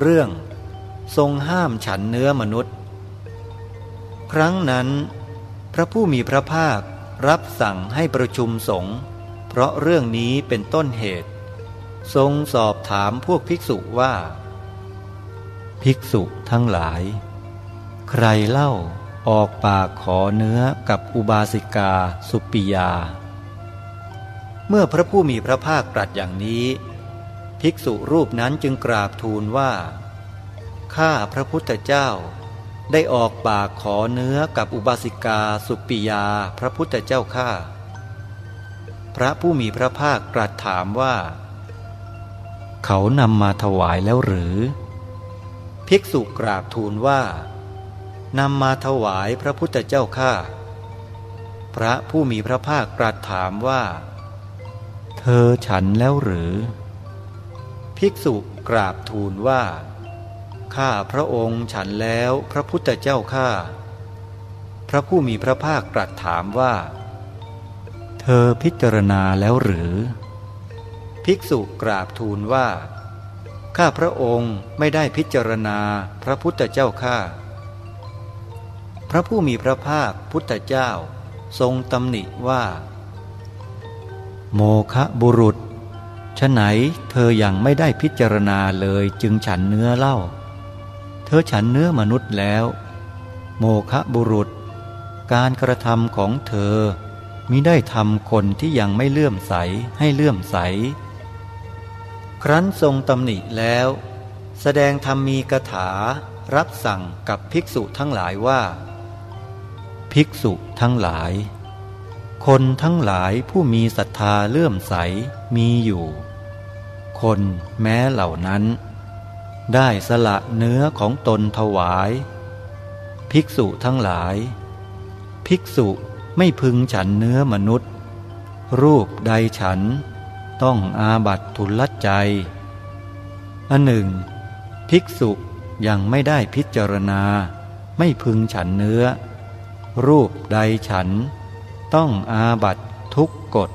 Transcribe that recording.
เรื่อง ทรงห้ามฉันเนื้อมนุษย์ ครั้งนั้น พระผู้มีพระภาครับสั่งให้ประชุมสงฆ์เพราะเรื่องนี้เป็นต้นเหตุ ทรงสอบถามพวกภิกษุว่า ภิกษุทั้งหลาย ใครเล่าออกปากขอเนื้อกับอุบาสิกาสุปิยา เมื่อพระผู้มีพระภาคตรัสอย่างนี้ ภิกษุรูปนั้นจึงกราบทูลว่า ข้าพระพุทธเจ้า ได้ออกปากขอเนื้อกับอุบาสิกาสุปิยาพระพุทธเจ้าข้า พระผู้มีพระภาคตรัสถามว่า เขานำมาถวายแล้วหรือ ภิกษุกราบทูลว่านำมาถวายพระพุทธเจ้าข้า พระผู้มีพระภาคตรัสถามว่า เธอฉันแล้วหรือ ภิกษุกราบทูลว่า ข้าพระองค์ฉันแล้วพระพุทธเจ้าข้าพระผู้มีพระภาคตรัสถามว่า เธอพิจารณาแล้วหรือ ภิกษุกราบทูลว่า ข้าพระองค์ไม่ได้พิจารณาพระพุทธเจ้าข้าพระผู้มีพระภาคพุทธเจ้าทรงตำหนิว่า โมคะบุรุษ ฉไหนเธออยังไม่ได้พิจารณาเลยจึงฉันเนื้อเล่า เธอฉันเนื้อมนุษย์แล้ว โมคะบุรุษ การกระทำของเธอมิได้ทำคนที่ยังไม่เลื่อมใสให้เลื่อมใส ครั้นทรงตำหนิแล้ว แสดงธรรมมีกถา รับสั่งกับภิกษุทั้งหลายว่า ภิกษุทั้งหลาย คนทั้งหลายผู้มีศรัทธาเลื่อมใสมีอยู่ คนแม้เหล่านั้น ได้สละเนื้อของตนถวาย ภิกษุทั้งหลาย ภิกษุไม่พึงฉันเนื้อมนุษย์ รูปใดฉันต้องอาบัตทุลใจ อันหนึ่ง ภิกษุยังไม่ได้พิจารณา ไม่พึงฉันเนื้อ รูปใดฉัน ต้องอาบัตทุกกฎ